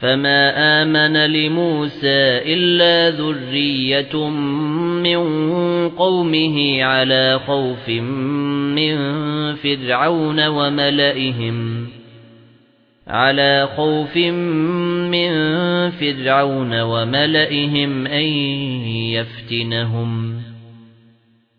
فَمَا آمَنَ لِمُوسَى إِلَّا ذُرِّيَّةٌ مِنْ قَوْمِهِ عَلَى خَوْفٍ مِنْ فِرْعَوْنَ وَمَلَئِهِمْ عَلَى خَوْفٍ مِنْ فِرْعَوْنَ وَمَلَئِهِمْ أَنْ يَفْتِنَهُمْ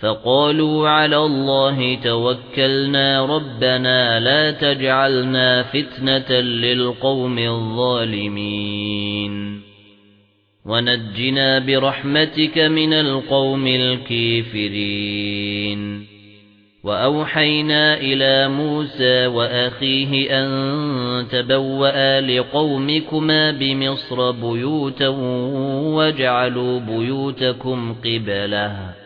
فَقَالُوا عَلَى اللَّهِ تَوَكَّلْنَا رَبَّنَا لَا تَجْعَلْنَا فِتْنَةً لِلْقَوْمِ الظَّالِمِينَ. وَنَجِّنَا بِرَحْمَتِكَ مِنَ الْقَوْمِ الْكَافِرِينَ. وَأَوْحَيْنَا إِلَى مُوسَى وَأَخِيهِ أَن تَبَوَّآ لِقَوْمِكُمَا بِمِصْرَ بُيُوتًا وَاجْعَلُوا بُيُوتَكُمْ قِبْلَةً.